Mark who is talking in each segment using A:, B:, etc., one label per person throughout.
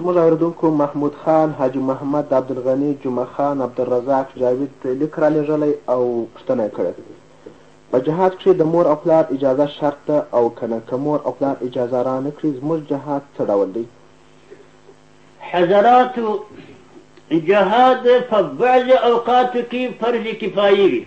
A: زموږ اورېدونکو محمود خان، حاجي محمد، عبدالغني، جمعه خان، عبدالرزاق، جاوید ته لیک رالېږلی او پوښتنه یې کړې، په جهاد کښې د مور او پلار اجازه شرط ده او که نه؟ که مور او پلار اجازه رانه کړي زموږ جهاد څه ډول دی؟
B: حضراتو! جهاد په بعضې اوقاتو کښې فرض کفایي وي،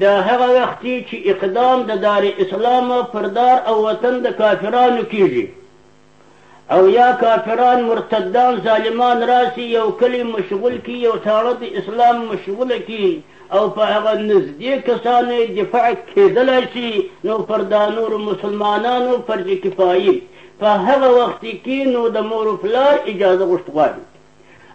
B: دا هغه وخت دی چې اقدام د دار اسلام پر دار او وطن د کافرانو کېږي. او یا کافران مرتدان ظالمان راسي یو کلی مشغول کی یو تاړه د اسلام مشغول کی او په هغه نږدې کسانو یې دفاع کېدلای شي نو پر دا نورو مسلمانانو فرض کفایي په هغه وخت کې نو د مور و پلار اجازه غوښت غواړي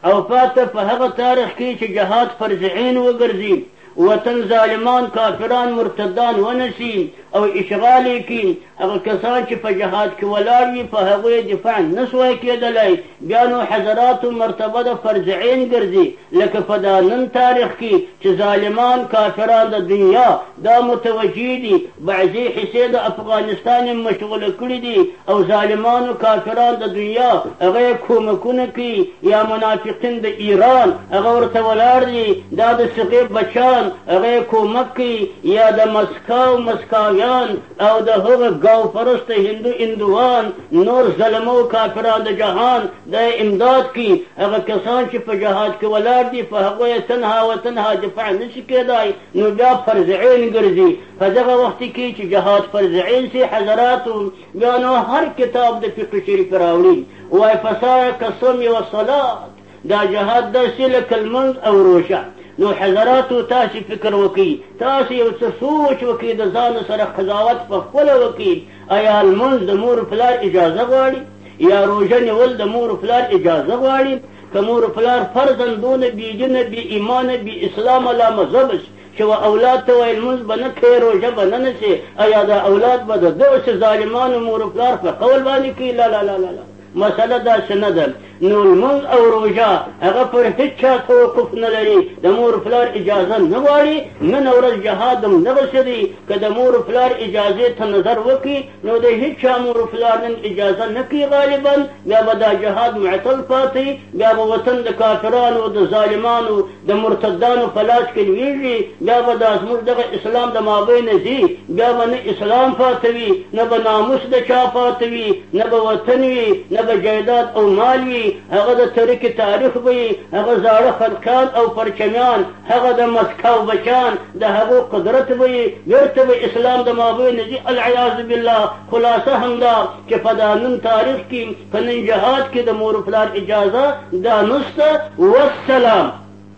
B: او پاته په هغه تارخ کې چې جهاد فرض عین وګرځي وطن ظالمان کافران مرتدان ونسی او اشغال کی هغه کسان چې په جهاد کې ولاړ وي په هغوی دفاع نسوای کېدلی بیا نو حضرات مرتبه د فرض عین ګرځي لکه په دا نن تاریخ کې چې ظالمان کافران د دنیا دا متوجه دي بعضي حصې د افغانستان يې مشغوله کړي دي او ظالمانو کافران د دنيا هغه يې کومکونه کوي يا منافقين د ايران هغه ورته ولاړ دي دا د صغې بچان هغه يې کومک کوي يا د مسکاو مسکاويان او د هغه ګاو پرست هندو اندوان نور ظلمو کافران د جهان د امداد کوي هغه کسان چې په جهاد کې ولاړ دي په هغه يې تنها و تنها دفاع نشي کېدای نو بیا فرض عین ګرځي په دغه وخت کې چې جهاد فرض عین سي حضراتو بیا نو هر کتاب د فقه شریف راوړي وای فساره قسم یو صلات دا جهاد داسې لکه لمونځ او روژه نو حضراتو تاسو فکر وکړئ تاسو یو څه سوچ وکړئ د ځان سره قضاوت په خپل وکړئ آیا لمونځ د مور پلار اجازه غواړي یا روژه نیول د مور پلار اجازه غواړي که مور و پلار فرضاً دونه بې دینه، بې ایمانه، بې اسلامه، لامذهبه شي چې و اولاد ته وایي لمونځ به نه کوې، روژه به نه نیسې، ایا دا اولاد به د دغسې ظالمانو مور و پلار په قول باندې کوي؟ لالالالالا! مسئله داسې نه ده. نو لمونځ او روژه هغه پر هیچا توقف نه لري، د مور و پلار اجازه نه غواړي، نن ورځ جهاد هم دغسې دی، که د مور و پلار اجازې ته نظر وکړي، نو د هیچا مور و پلار نن اجازه نه کوي غالبا بیا به دا جهاد معطل پاتې بیا به وطن د کافرانو د ظالمانو د مرتدانو په لاس کې لویږي بیا به دا زموږ دغه اسلام د مابینه ځي بیا به نه اسلام پاتې وي نه به ناموس د چا پاتې وي نه به وطن وي نه به جایداد او مال وي هغه د ترکې تاریخ به وي هغه زاړه خلقان او پرچمیان هغه د مسکو بچان د هغو قدرت به یې بېرته به اسلام د مابین ځي العیاذ بالله خلاصه همدا چې په دا نن تاریخ کې په نن جهاد کې د مور پلار اجازه دا نشته والسلام